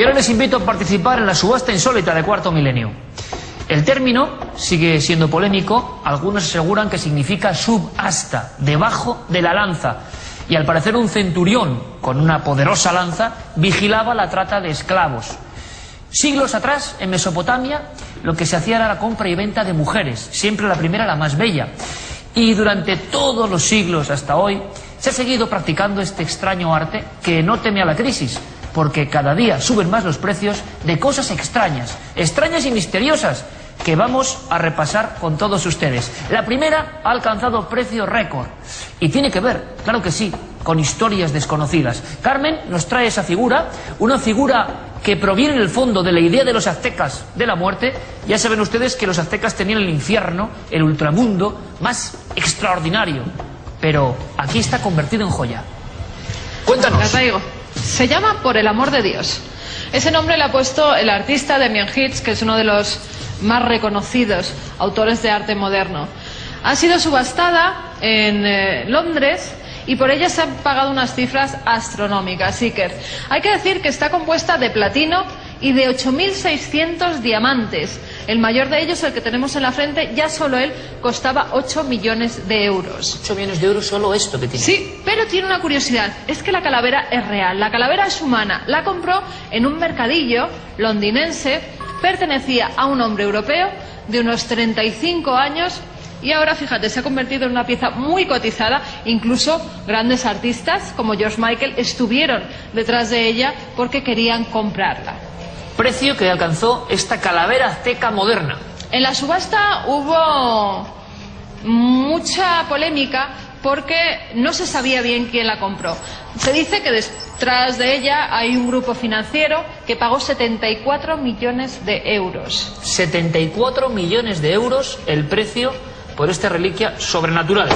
Y ahora les invito a participar en la subasta insólita de cuarto milenio. El término sigue siendo polémico, algunos aseguran que significa subasta, debajo de la lanza, y al parecer un centurión con una poderosa lanza vigilaba la trata de esclavos. Siglos atrás, en Mesopotamia, lo que se hacía era la compra y venta de mujeres, siempre la primera la más bella. Y durante todos los siglos hasta hoy se ha seguido practicando este extraño arte que no teme a la crisis, porque cada día suben más los precios de cosas extrañas, extrañas y misteriosas, que vamos a repasar con todos ustedes. La primera ha alcanzado precio récord y tiene que ver, claro que sí, con historias desconocidas. Carmen nos trae esa figura, una figura que proviene en el fondo de la idea de los aztecas de la muerte. Ya saben ustedes que los aztecas tenían el infierno, el ultramundo, más extraordinario. Pero aquí está convertido en joya. Cuéntanos. Se llama Por el amor de Dios. Ese nombre le ha puesto el artista Demian Hitz, que es uno de los más reconocidos autores de arte moderno. Ha sido subastada en eh, Londres y por ella se han pagado unas cifras astronómicas. Iker. Hay que decir que está compuesta de platino y de 8.600 diamantes. El mayor de ellos, el que tenemos en la frente, ya solo él costaba 8 millones de euros. 8 millones de euros solo esto que tiene. Sí, pero tiene una curiosidad, es que la calavera es real, la calavera es humana, la compró en un mercadillo londinense, pertenecía a un hombre europeo de unos 35 años y ahora, fíjate, se ha convertido en una pieza muy cotizada. Incluso grandes artistas como George Michael estuvieron detrás de ella porque querían comprarla. Precio que alcanzó esta calavera azteca moderna. En la subasta hubo mucha polémica porque no se sabía bien quién la compró. Se dice que detrás de ella hay un grupo financiero que pagó 74 millones de euros. 74 millones de euros el precio por esta reliquia sobrenatural.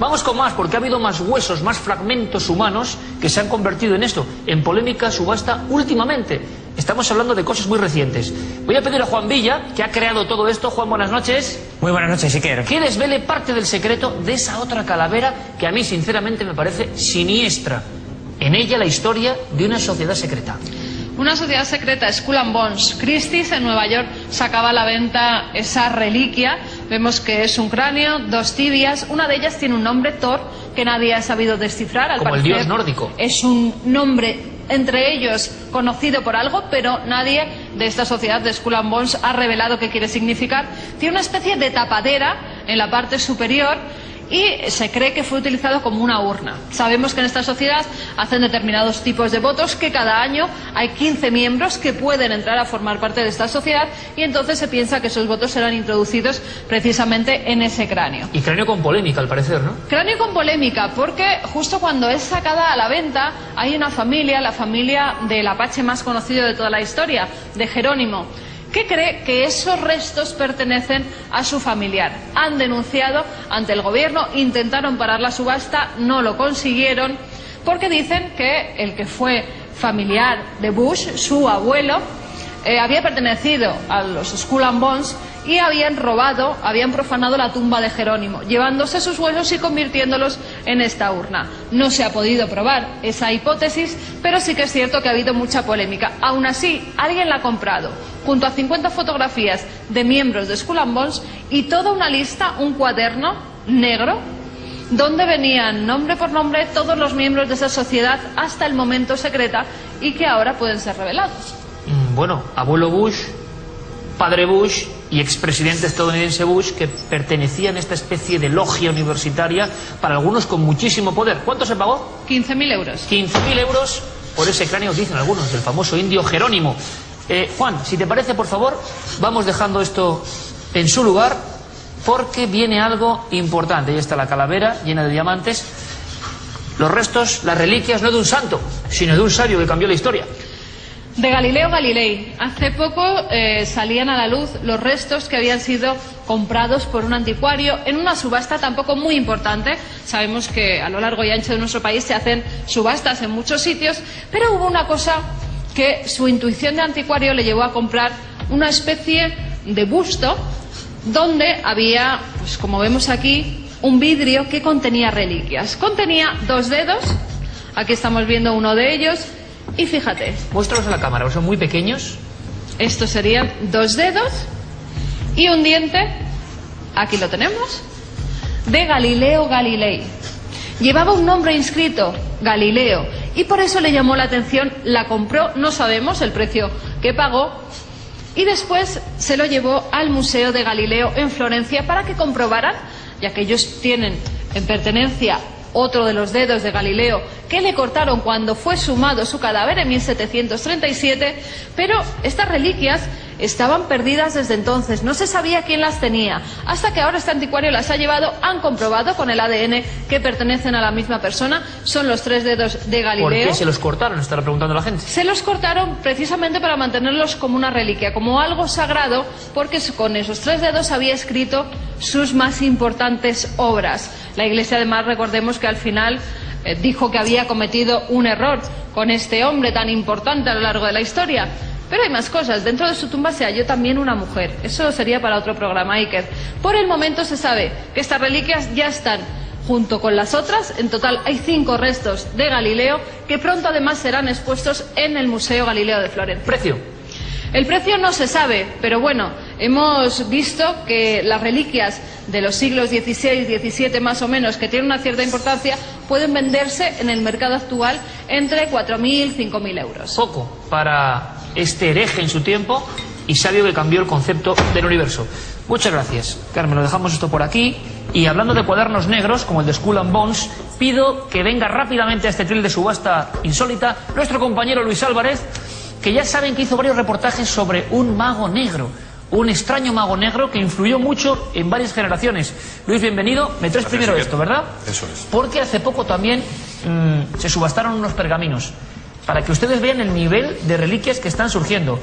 Vamos con más, porque ha habido más huesos, más fragmentos humanos que se han convertido en esto, en polémica subasta últimamente. Estamos hablando de cosas muy recientes. Voy a pedir a Juan Villa, que ha creado todo esto. Juan, buenas noches. Muy buenas noches, Iker. Que desvele parte del secreto de esa otra calavera que a mí, sinceramente, me parece siniestra. En ella la historia de una sociedad secreta. Una sociedad secreta, Skull and Bones. Christie's en Nueva York sacaba a la venta esa reliquia. Vemos que es un cráneo, dos tibias. Una de ellas tiene un nombre, Thor, que nadie ha sabido descifrar. Al Como el parecer, dios nórdico. Es un nombre entre ellos conocido por algo, pero nadie de esta sociedad de Skull and Bones ha revelado qué quiere significar. Tiene una especie de tapadera en la parte superior y se cree que fue utilizado como una urna. Sabemos que en esta sociedad hacen determinados tipos de votos, que cada año hay 15 miembros que pueden entrar a formar parte de esta sociedad y entonces se piensa que esos votos serán introducidos precisamente en ese cráneo. Y cráneo con polémica, al parecer, ¿no? Cráneo con polémica, porque justo cuando es sacada a la venta hay una familia, la familia del apache más conocido de toda la historia, de Jerónimo, que cree que esos restos pertenecen a su familiar. Han denunciado ante el gobierno, intentaron parar la subasta, no lo consiguieron, porque dicen que el que fue familiar de Bush, su abuelo, eh, había pertenecido a los Skull and Bones y habían robado, habían profanado la tumba de Jerónimo, llevándose sus huesos y convirtiéndolos en esta urna. No se ha podido probar esa hipótesis, pero sí que es cierto que ha habido mucha polémica. Aún así, alguien la ha comprado, junto a 50 fotografías de miembros de Skull and Bones y toda una lista, un cuaderno negro, donde venían nombre por nombre todos los miembros de esa sociedad hasta el momento secreta y que ahora pueden ser revelados. Bueno, abuelo Bush, padre Bush y expresidente estadounidense Bush que pertenecían a esta especie de logia universitaria, para algunos con muchísimo poder. ¿Cuánto se pagó? 15.000 euros. 15.000 euros por ese cráneo, dicen algunos, del famoso indio Jerónimo. Eh, Juan, si te parece, por favor, vamos dejando esto en su lugar porque viene algo importante. Ahí está la calavera llena de diamantes. Los restos, las reliquias, no de un santo, sino de un sabio que cambió la historia. De Galileo Galilei. Hace poco eh, salían a la luz los restos que habían sido comprados por un anticuario en una subasta tampoco muy importante. Sabemos que a lo largo y ancho de nuestro país se hacen subastas en muchos sitios, pero hubo una cosa que su intuición de anticuario le llevó a comprar una especie de busto donde había, pues como vemos aquí, un vidrio que contenía reliquias. Contenía dos dedos, aquí estamos viendo uno de ellos, Y fíjate. Muéstralos a la cámara, son muy pequeños. Estos serían dos dedos y un diente. Aquí lo tenemos. De Galileo Galilei. Llevaba un nombre inscrito, Galileo, y por eso le llamó la atención, la compró, no sabemos el precio que pagó, y después se lo llevó al Museo de Galileo en Florencia para que comprobaran, ya que ellos tienen en pertenencia otro de los dedos de Galileo, que le cortaron cuando fue sumado su cadáver en 1737, pero estas reliquias estaban perdidas desde entonces, no se sabía quién las tenía, hasta que ahora este anticuario las ha llevado, han comprobado con el ADN que pertenecen a la misma persona, son los tres dedos de Galileo. ¿Por qué se los cortaron? Estará preguntando la gente. Se los cortaron precisamente para mantenerlos como una reliquia, como algo sagrado, porque con esos tres dedos había escrito sus más importantes obras. La Iglesia, además, recordemos que al final eh, dijo que había cometido un error con este hombre tan importante a lo largo de la historia. Pero hay más cosas. Dentro de su tumba se halló también una mujer. Eso sería para otro programa, Iker. Por el momento se sabe que estas reliquias ya están junto con las otras. En total hay cinco restos de Galileo que pronto además serán expuestos en el Museo Galileo de Florencia. ¿Precio? El precio no se sabe, pero bueno, hemos visto que las reliquias de los siglos XVI, XVII más o menos, que tienen una cierta importancia, pueden venderse en el mercado actual entre 4.000 y 5.000 euros. Poco para este hereje en su tiempo y sabio que cambió el concepto del universo. Muchas gracias. Carmen, lo dejamos esto por aquí. Y hablando de cuadernos negros, como el de Skull and Bones, pido que venga rápidamente a este tril de subasta insólita nuestro compañero Luis Álvarez, que ya saben que hizo varios reportajes sobre un mago negro. Un extraño mago negro que influyó mucho en varias generaciones. Luis, bienvenido. Me traes primero esto, ¿verdad? Eso es. Porque hace poco también mm, se subastaron unos pergaminos para que ustedes vean el nivel de reliquias que están surgiendo.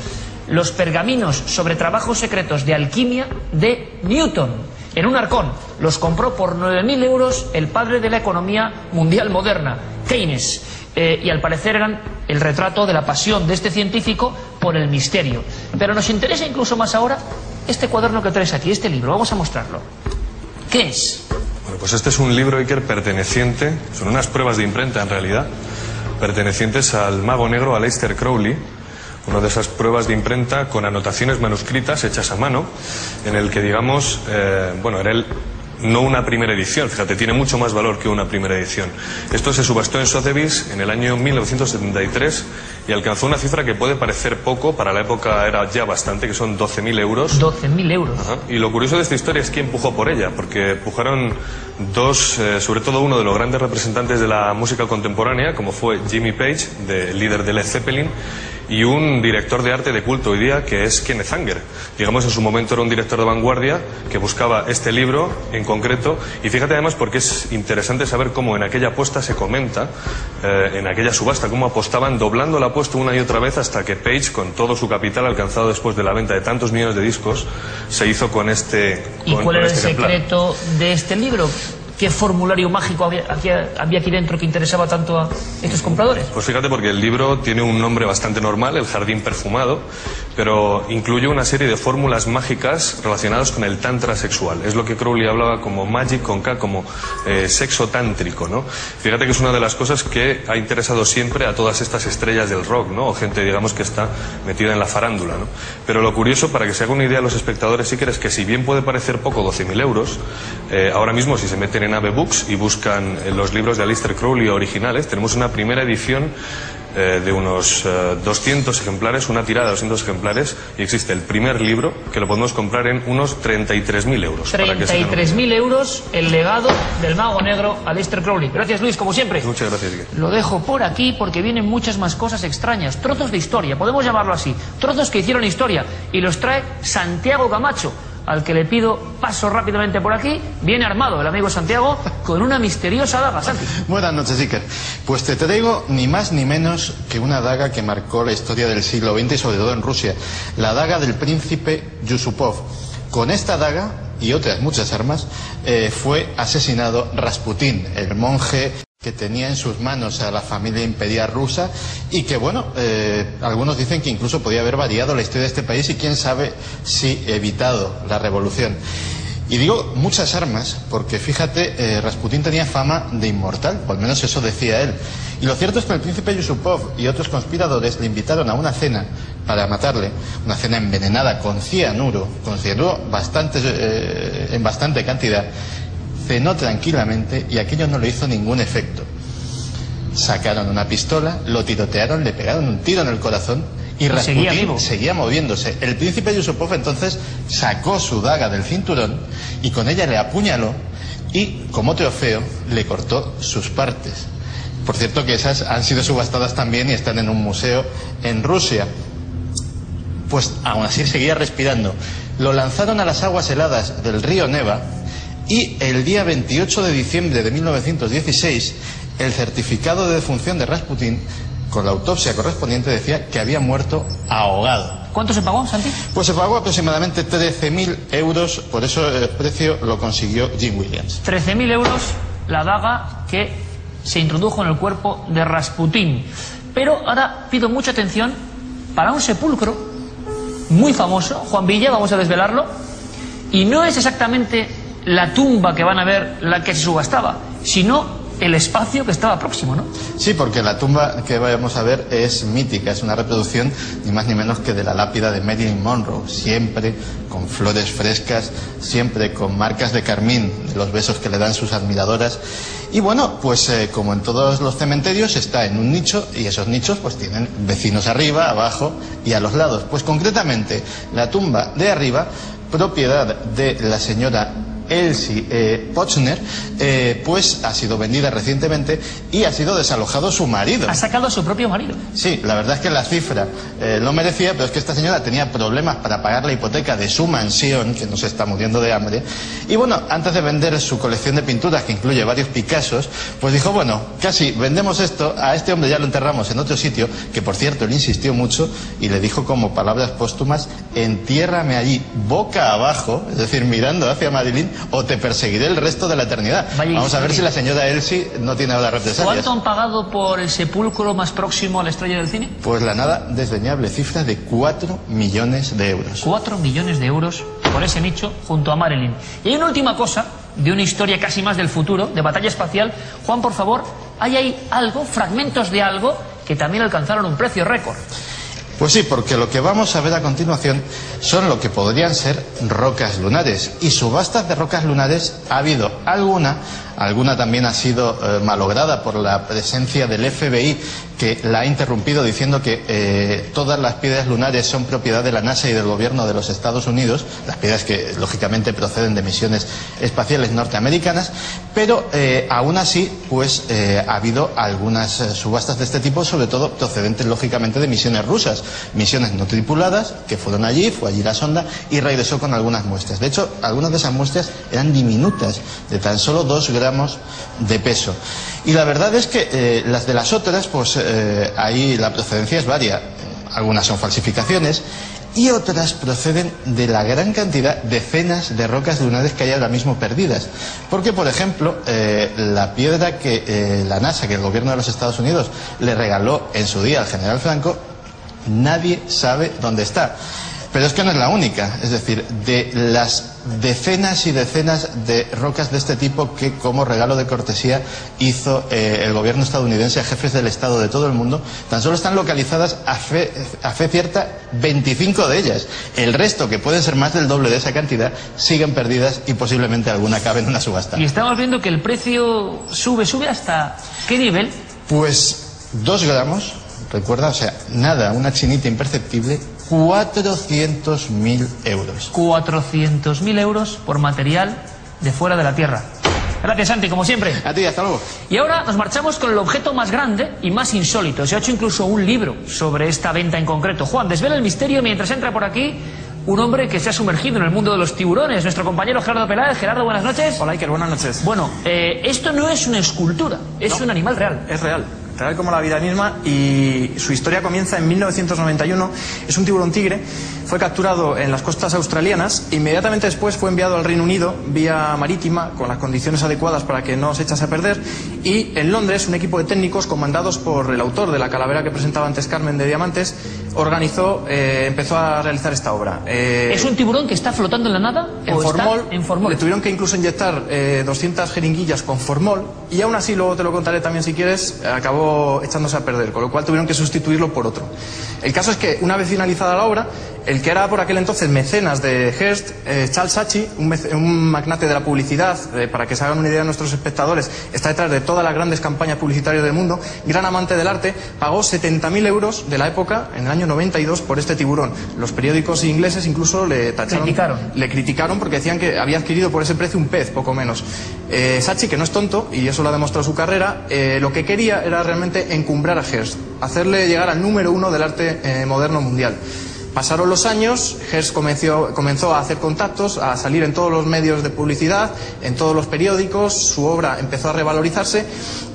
Los pergaminos sobre trabajos secretos de alquimia de Newton, en un arcón. Los compró por 9.000 euros el padre de la economía mundial moderna, Keynes. Eh, y al parecer eran el retrato de la pasión de este científico por el misterio. Pero nos interesa incluso más ahora este cuaderno que traes aquí, este libro. Vamos a mostrarlo. ¿Qué es? Bueno, pues este es un libro, Iker, perteneciente, son unas pruebas de imprenta en realidad, pertenecientes al mago negro Aleister Crowley, una de esas pruebas de imprenta con anotaciones manuscritas hechas a mano, en el que, digamos, eh, bueno, era el no una primera edición, fíjate, tiene mucho más valor que una primera edición. Esto se subastó en Sotheby's en el año 1973 y alcanzó una cifra que puede parecer poco, para la época era ya bastante, que son 12.000 euros. 12.000 euros. Ajá. Y lo curioso de esta historia es quién empujó por ella, porque empujaron dos, eh, sobre todo uno de los grandes representantes de la música contemporánea, como fue Jimmy Page, de, líder de Led Zeppelin, y un director de arte de culto hoy día que es Kenneth Anger. Digamos, en su momento era un director de vanguardia que buscaba este libro en concreto. Y fíjate además porque es interesante saber cómo en aquella apuesta se comenta, eh, en aquella subasta, cómo apostaban doblando la apuesta una y otra vez hasta que Page, con todo su capital alcanzado después de la venta de tantos millones de discos, se hizo con este. ¿Y con- cuál con era el este ejemplar. secreto de este libro? ¿Qué formulario mágico había, había- había aquí dentro que interesaba tanto a estos compradores? Pues fíjate porque el libro tiene un nombre bastante normal, El jardín perfumado, pero incluye una serie de fórmulas mágicas relacionadas con el tantra sexual. Es lo que Crowley hablaba como magic con K, como eh, sexo tántrico, ¿no? Fíjate que es una de las cosas que ha interesado siempre a todas estas estrellas del rock, ¿no? O gente, digamos, que está metida en la farándula, ¿no? Pero lo curioso, para que se haga una idea a los espectadores, sí que es que si bien puede parecer poco 12.000 euros, eh, ahora mismo si se meten en Ave Books y buscan eh, los libros de Aleister Crowley originales, tenemos una primera edición eh, de unos eh, 200 ejemplares, una tirada de 200 ejemplares, y existe el primer libro que lo podemos comprar en unos 33.000 euros. para que se hagan una 33.000 euros el legado del mago negro Aleister Crowley. Gracias Luis, como siempre. Muchas gracias, Iker. Lo dejo por aquí porque vienen muchas más cosas extrañas, trozos de historia, podemos llamarlo así, trozos que hicieron historia y los trae Santiago Camacho, al que le pido paso rápidamente por aquí, viene armado el amigo Santiago con una misteriosa daga. Buenas noches, Iker. Pues te traigo ni más ni menos que una daga que marcó la historia del siglo XX y sobre todo en Rusia. La daga del príncipe Yusupov. Con esta daga y otras muchas armas eh, fue asesinado Rasputín, el monje que tenía en sus manos a la familia imperial rusa y que, bueno, eh, algunos dicen que incluso podía haber variado la historia de este país y quién sabe si evitado la revolución. Y digo muchas armas porque fíjate, eh, Rasputín tenía fama de inmortal, o al menos eso decía él. Y lo cierto es que el príncipe Yusupov y otros conspiradores le invitaron a una cena para matarle, una cena envenenada con cianuro, con cianuro bastante, eh, en bastante cantidad. Cenó tranquilamente y aquello no le hizo ningún efecto. Sacaron una pistola, lo tirotearon, le pegaron un tiro en el corazón y seguía Rasputín vivo. seguía moviéndose. El príncipe Yusupov entonces sacó su daga del cinturón y con ella le apuñaló y, como trofeo, le cortó sus partes. Por cierto que esas han sido subastadas también y están en un museo en Rusia. Pues aún así seguía respirando. Lo lanzaron a las aguas heladas del río Neva y el día 28 de diciembre de 1916 el certificado de defunción de Rasputín con la autopsia correspondiente decía que había muerto ahogado. ¿Cuánto se pagó, Santi? Pues se pagó aproximadamente 13.000 euros, por eso el precio lo consiguió Jim Williams. 13.000 euros la daga que se introdujo en el cuerpo de Rasputín. Pero ahora pido mucha atención para un sepulcro muy famoso, Juan Villa, vamos a desvelarlo, y no es exactamente la tumba que van a ver la que se subastaba, sino el espacio que estaba próximo, ¿no? Sí, porque la tumba que vamos a ver es mítica, es una reproducción ni más ni menos que de la lápida de Marilyn Monroe, siempre con flores frescas, siempre con marcas de carmín, los besos que le dan sus admiradoras. Y bueno, pues eh, como en todos los cementerios está en un nicho y esos nichos pues tienen vecinos arriba, abajo y a los lados. Pues concretamente la tumba de arriba, propiedad de la señora Elsie eh, Pochner, eh, pues ha sido vendida recientemente y ha sido desalojado su marido. Ha sacado a su propio marido. Sí, la verdad es que la cifra eh, lo merecía, pero es que esta señora tenía problemas para pagar la hipoteca de su mansión, que no se está muriendo de hambre. Y bueno, antes de vender su colección de pinturas, que incluye varios Picassos, pues dijo, bueno, casi vendemos esto, a este hombre ya lo enterramos en otro sitio, que por cierto le insistió mucho y le dijo como palabras póstumas, entiérrame allí boca abajo, es decir, mirando hacia Marilyn, o te perseguiré el resto de la eternidad. Vaya Vamos a ver si la señora Elsie no tiene ahora represalias. ¿Cuánto han pagado por el sepulcro más próximo a la estrella del cine? Pues la nada desdeñable cifra de 4 millones de euros. 4 millones de euros por ese nicho junto a Marilyn. Y hay una última cosa, de una historia casi más del futuro, de batalla espacial. Juan, por favor, ¿hay ahí algo, fragmentos de algo, que también alcanzaron un precio récord? Pues sí, porque lo que vamos a ver a continuación son lo que podrían ser rocas lunares. Y subastas de rocas lunares ha habido alguna, alguna también ha sido eh, malograda por la presencia del FBI que la ha interrumpido diciendo que eh, todas las piedras lunares son propiedad de la NASA y del gobierno de los Estados Unidos, las piedras que lógicamente proceden de misiones espaciales norteamericanas, pero eh, aún así pues eh, ha habido algunas subastas de este tipo, sobre todo procedentes lógicamente de misiones rusas, misiones no tripuladas que fueron allí, fue allí la sonda y regresó con algunas muestras. De hecho, algunas de esas muestras eran diminutas, de tan solo dos gramos de peso. Y la verdad es que eh, las de las otras, pues eh, ahí la procedencia es varia. Algunas son falsificaciones y otras proceden de la gran cantidad, decenas de rocas lunares que hay ahora mismo perdidas. Porque, por ejemplo, eh, la piedra que la NASA, que el gobierno de los Estados Unidos le regaló en su día al general Franco, nadie sabe dónde está. Pero es que no es la única, es decir, de las decenas y decenas de rocas de este tipo que como regalo de cortesía hizo eh, el gobierno estadounidense a jefes del Estado de todo el mundo, tan solo están localizadas a fe, a fe cierta 25 de ellas. El resto, que pueden ser más del doble de esa cantidad, siguen perdidas y posiblemente alguna cabe en una subasta. Y estamos viendo que el precio sube, sube hasta qué nivel? Pues dos gramos, recuerda, o sea, nada, una chinita imperceptible, 400.000 euros. 400.000 euros por material de fuera de la Tierra. Gracias, Santi, como siempre. A ti, hasta luego. Y ahora nos marchamos con el objeto más grande y más insólito. Se ha hecho incluso un libro sobre esta venta en concreto. Juan, desvela el misterio mientras entra por aquí un hombre que se ha sumergido en el mundo de los tiburones. Nuestro compañero Gerardo Peláez. Gerardo, buenas noches. Hola Iker, buenas noches. Bueno, eh, esto no es una escultura, es un animal real. Es real. Real como la vida misma, y su historia comienza en 1991. Es un tiburón tigre, fue capturado en las costas australianas, inmediatamente después fue enviado al Reino Unido vía marítima, con las condiciones adecuadas para que no se echase a perder, y en Londres un equipo de técnicos comandados por el autor de la calavera que presentaba antes Carmen de Diamantes, organizó, eh, empezó a realizar esta obra. Eh, ¿Es un tiburón que está flotando en la nada? En, formol, en formol. Le tuvieron que incluso inyectar 200 eh, jeringuillas con formol y aún así, luego te lo contaré también si quieres, acabó echándose a perder, con lo cual tuvieron que sustituirlo por otro. El caso es que una vez finalizada la obra, el que era por aquel entonces mecenas de Hearst, eh, Charles Sachi, un, magnate de la publicidad, eh, para que se hagan una idea de nuestros espectadores, está detrás de todas las grandes campañas publicitarias del mundo, gran amante del arte, pagó 70.000 euros de la época, en el año 92, por este tiburón. Los periódicos ingleses incluso le tacharon, criticaron. le criticaron porque decían que había adquirido por ese precio un pez, poco menos. Eh, Sachi, que no es tonto, y eso lo ha demostrado su carrera, lo que quería era realmente encumbrar a Hearst, hacerle llegar al número uno del arte moderno mundial. Pasaron los años, Hearst comenzó, a hacer contactos, a salir en todos los medios de publicidad, en todos los periódicos, su obra empezó a revalorizarse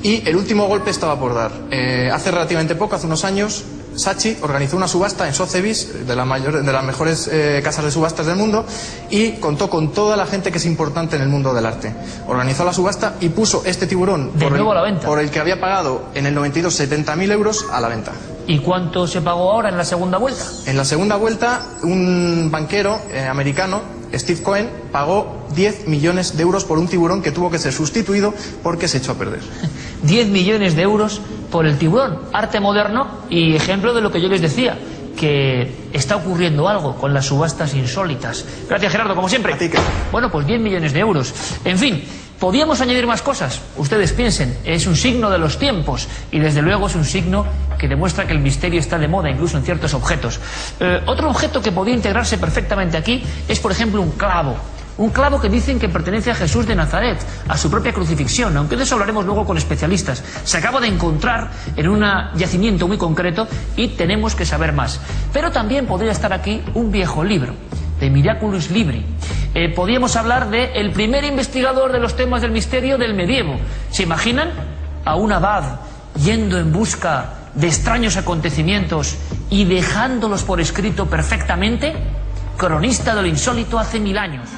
y el último golpe estaba por dar. Eh, hace relativamente poco, hace unos años, Sachi organizó una subasta en Sotheby's, de, la mayor, de las mejores eh, casas de subastas del mundo, y contó con toda la gente que es importante en el mundo del arte. Organizó la subasta y puso este tiburón por, el, por el que había pagado en el 92 70.000 euros a la venta. ¿Y cuánto se pagó ahora en la segunda vuelta? En la segunda vuelta, un banquero eh, americano, Steve Cohen, pagó 10 millones de euros por un tiburón que tuvo que ser sustituido porque se echó a perder. 10 millones de euros por el tiburón. Arte moderno y ejemplo de lo que yo les decía que está ocurriendo algo con las subastas insólitas. Gracias, Gerardo, como siempre. Bueno, pues 10 millones de euros. En fin, Podíamos añadir más cosas. Ustedes piensen, es un signo de los tiempos y desde luego es un signo que demuestra que el misterio está de moda incluso en ciertos objetos. Eh, otro objeto que podía integrarse perfectamente aquí es, por ejemplo, un clavo. Un clavo que dicen que pertenece a Jesús de Nazaret, a su propia crucifixión, aunque de eso hablaremos luego con especialistas. Se acaba de encontrar en un yacimiento muy concreto y tenemos que saber más. Pero también podría estar aquí un viejo libro de Miraculous Libri. Eh, podíamos hablar de el primer investigador de los temas del misterio del medievo. ¿Se imaginan? A un abad yendo en busca de extraños acontecimientos y dejándolos por escrito perfectamente? Cronista de lo insólito hace mil años.